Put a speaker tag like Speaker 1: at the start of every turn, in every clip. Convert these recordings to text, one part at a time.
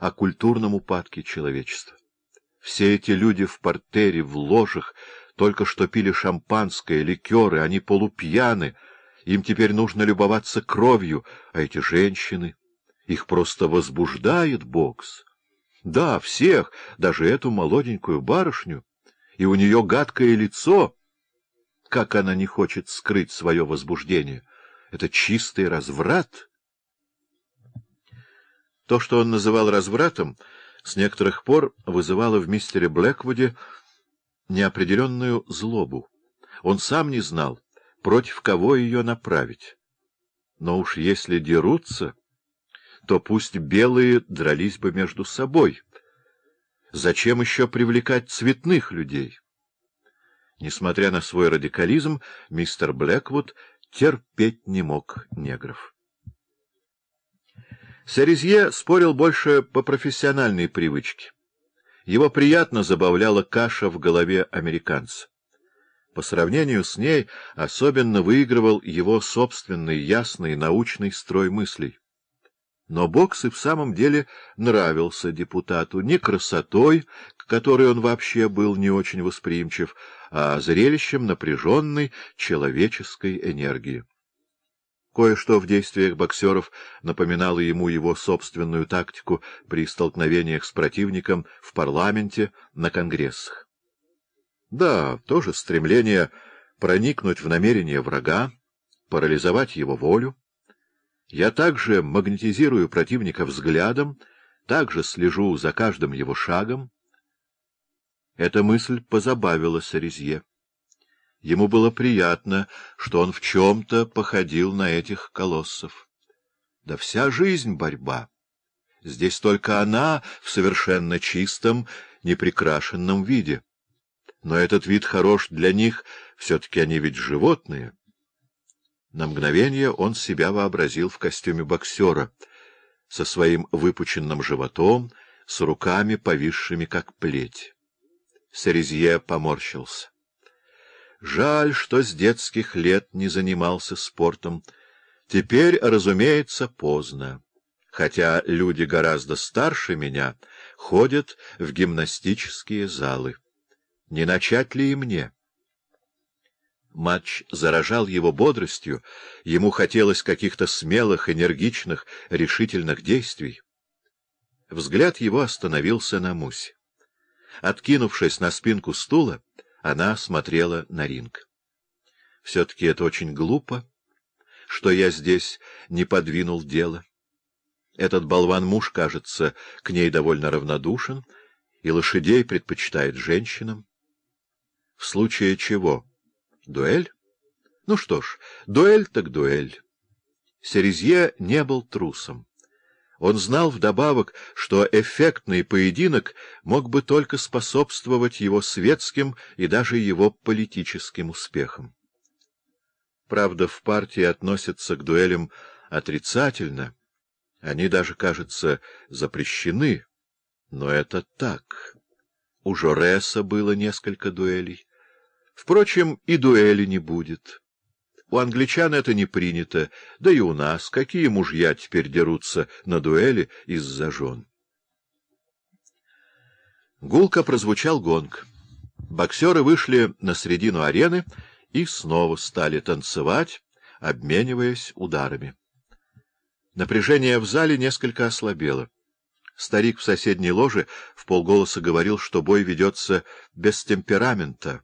Speaker 1: о культурном упадке человечества. Все эти люди в портере, в ложах, только что пили шампанское, ликеры, они полупьяны, им теперь нужно любоваться кровью, а эти женщины, их просто возбуждает бокс. Да, всех, даже эту молоденькую барышню, и у нее гадкое лицо. Как она не хочет скрыть свое возбуждение? Это чистый разврат. То, что он называл развратом, с некоторых пор вызывало в мистере Блэквуде неопределенную злобу. Он сам не знал, против кого ее направить. Но уж если дерутся, то пусть белые дрались бы между собой. Зачем еще привлекать цветных людей? Несмотря на свой радикализм, мистер Блэквуд терпеть не мог негров. Серезье спорил больше по профессиональной привычке. Его приятно забавляла каша в голове американца. По сравнению с ней особенно выигрывал его собственный ясный научный строй мыслей. Но бокс и в самом деле нравился депутату не красотой, к которой он вообще был не очень восприимчив, а зрелищем напряженной человеческой энергии. Кое-что в действиях боксеров напоминало ему его собственную тактику при столкновениях с противником в парламенте, на конгрессах. Да, тоже стремление проникнуть в намерение врага, парализовать его волю, я также магнетизирую противника взглядом, также слежу за каждым его шагом. Эта мысль позабавила Сарезье. Ему было приятно, что он в чем-то походил на этих колоссов. Да вся жизнь — борьба. Здесь только она в совершенно чистом, неприкрашенном виде. Но этот вид хорош для них, все-таки они ведь животные. На мгновение он себя вообразил в костюме боксера, со своим выпученным животом, с руками, повисшими как плеть. Сарезье поморщился. Жаль, что с детских лет не занимался спортом. Теперь, разумеется, поздно. Хотя люди гораздо старше меня ходят в гимнастические залы. Не начать ли и мне? Матч заражал его бодростью, ему хотелось каких-то смелых, энергичных, решительных действий. Взгляд его остановился на Мусе. Откинувшись на спинку стула, она смотрела на ринг. Все-таки это очень глупо, что я здесь не подвинул дело. Этот болван-муж, кажется, к ней довольно равнодушен, и лошадей предпочитает женщинам. В случае чего? Дуэль? Ну что ж, дуэль так дуэль. Серезье не был трусом. Он знал вдобавок, что эффектный поединок мог бы только способствовать его светским и даже его политическим успехам. Правда, в партии относятся к дуэлям отрицательно. Они даже, кажется, запрещены. Но это так. У Жореса было несколько дуэлей. Впрочем, и дуэли не будет. У англичан это не принято, да и у нас. Какие мужья теперь дерутся на дуэли из-за жен? Гулко прозвучал гонг. Боксеры вышли на середину арены и снова стали танцевать, обмениваясь ударами. Напряжение в зале несколько ослабело. Старик в соседней ложе в полголоса говорил, что бой ведется без темперамента.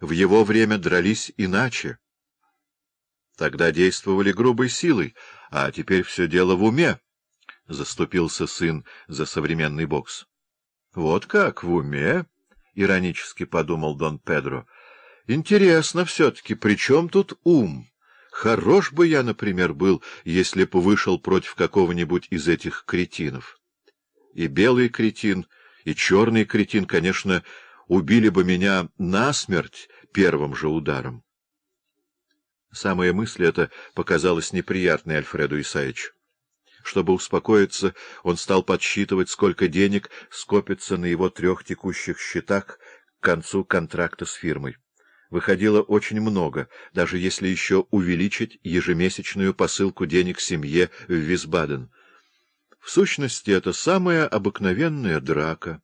Speaker 1: В его время дрались иначе. Тогда действовали грубой силой, а теперь все дело в уме, — заступился сын за современный бокс. — Вот как, в уме? — иронически подумал Дон Педро. — Интересно все-таки, при чем тут ум? Хорош бы я, например, был, если бы вышел против какого-нибудь из этих кретинов. И белый кретин, и черный кретин, конечно, убили бы меня насмерть первым же ударом. Самая мысль эта показалась неприятной Альфреду Исаевичу. Чтобы успокоиться, он стал подсчитывать, сколько денег скопится на его трех текущих счетах к концу контракта с фирмой. Выходило очень много, даже если еще увеличить ежемесячную посылку денег семье в Висбаден. В сущности, это самая обыкновенная драка.